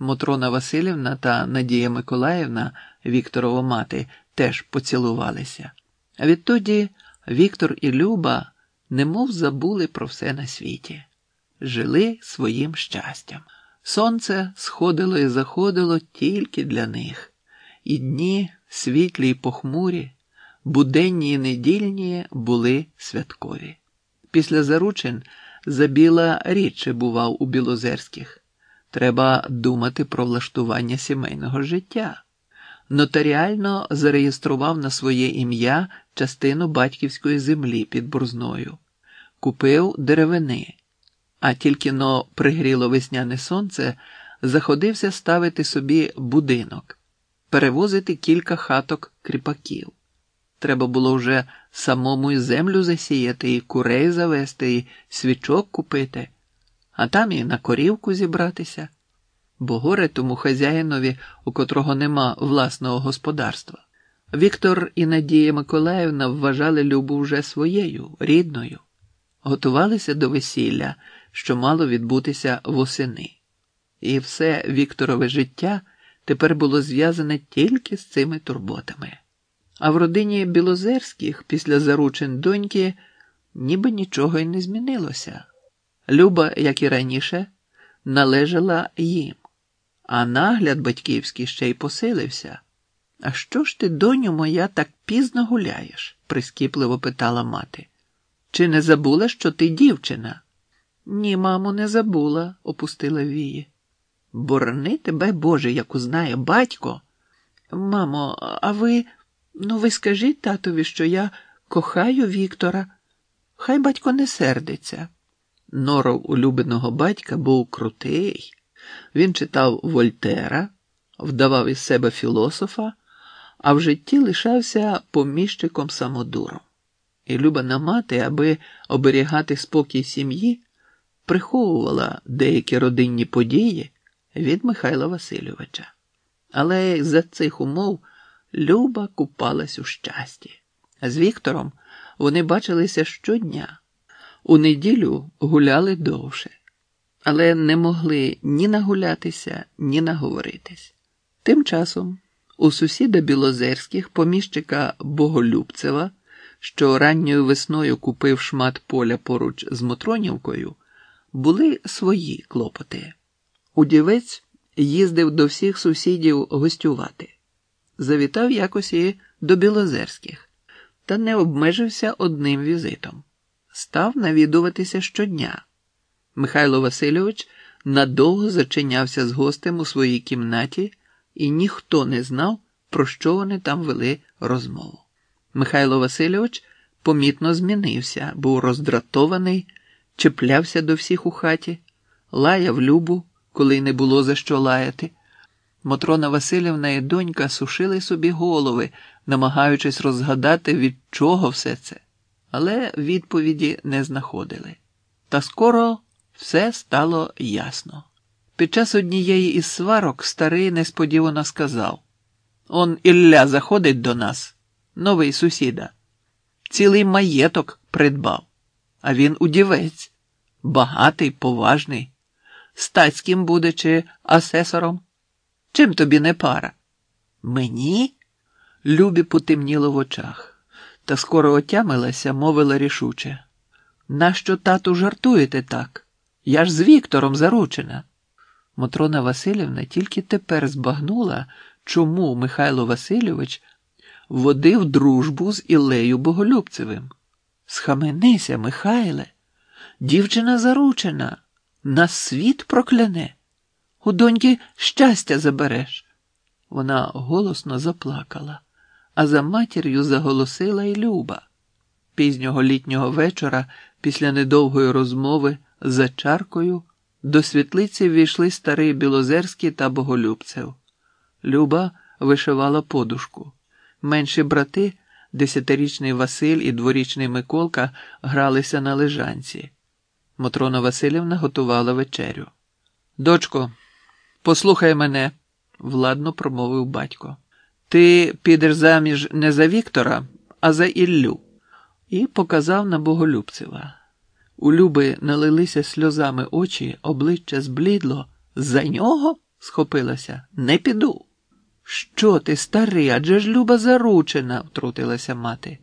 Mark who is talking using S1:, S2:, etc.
S1: Мотрона Васильівна та Надія Миколаївна, Вікторова мати, теж поцілувалися. А відтоді Віктор і Люба немов забули про все на світі, жили своїм щастям. Сонце сходило і заходило тільки для них, і дні світлі й похмурі, буденні й недільні були святкові. Після заручин забіла рідше бував у Білозерських. Треба думати про влаштування сімейного життя. Нотаріально зареєстрував на своє ім'я частину батьківської землі під Бурзною, купив деревини, а тільки но пригріло весняне сонце, заходився ставити собі будинок, перевозити кілька хаток кріпаків. Треба було вже самому й землю засіяти, і курей завести, і свічок купити, а там і на корівку зібратися, бо горе тому хазяїнові, у котрого нема власного господарства. Віктор і Надія Миколаївна вважали Любу вже своєю, рідною, готувалися до весілля, що мало відбутися восени. І все Вікторове життя тепер було зв'язане тільки з цими турботами. А в родині Білозерських після заручин доньки ніби нічого й не змінилося. Люба, як і раніше, належала їм, а нагляд батьківський ще й посилився. А що ж ти, доню моя, так пізно гуляєш? прискіпливо питала мати. Чи не забула, що ти дівчина? Ні, мамо, не забула, опустила вії. Борони тебе, Боже, як узнає батько. Мамо, а ви. Ну, ви скажіть татові, що я кохаю Віктора. Хай батько не сердиться. Норов улюбленого батька був крутий. Він читав Вольтера, вдавав із себе філософа, а в житті лишався поміщиком самодуром. І любана мати, аби оберігати спокій сім'ї, приховувала деякі родинні події від Михайла Васильовича. Але за цих умов. Люба купалась у щасті, з Віктором вони бачилися щодня. У неділю гуляли довше, але не могли ні нагулятися, ні наговоритись. Тим часом у сусіда Білозерських, поміщика Боголюбцева, що ранньою весною купив шмат поля поруч з Мотронівкою, були свої клопоти. Удівець їздив до всіх сусідів гостювати завітав якось і до Білозерських, та не обмежився одним візитом. Став навідуватися щодня. Михайло Васильович надовго зачинявся з гостем у своїй кімнаті, і ніхто не знав, про що вони там вели розмову. Михайло Васильович помітно змінився, був роздратований, чіплявся до всіх у хаті, лаяв любу, коли не було за що лаяти. Мотрона Васильівна і донька сушили собі голови, намагаючись розгадати, від чого все це, але відповіді не знаходили. Та скоро все стало ясно. Під час однієї із сварок старий несподівано сказав: Он Ілля заходить до нас, новий сусіда, цілий маєток придбав, а він удівець, багатий, поважний, стацьким буде чи асесором. Чим тобі не пара? Мені? Любі потемніло в очах, та скоро отямилася, мовила рішуче. Нащо, тату, жартуєте так? Я ж з Віктором заручена. Мотрона Васильівна тільки тепер збагнула, чому Михайло Васильович водив дружбу з Ілею Боголюбцевим. Схаменися, Михайле, дівчина заручена, нас світ прокляне. У доньки щастя забереш. Вона голосно заплакала, а за матір'ю заголосила й Люба. Пізнього літнього вечора, після недовгої розмови за чаркою, до світлиці ввійшли старий Білозерський та Боголюбцев. Люба вишивала подушку. Менші брати, десятирічний Василь і дворічний Миколка, гралися на лежанці. Мотрона Васильівна готувала вечерю. Дочко. Послухай мене, владно промовив батько. Ти підеш заміж не за Віктора, а за Іллю, і показав на Боголюбцева. У Люби налилися сльозами очі, обличчя зблідло. За нього? схопилася. Не піду. Що ти, старий, адже ж Люба заручена, втрутилася мати.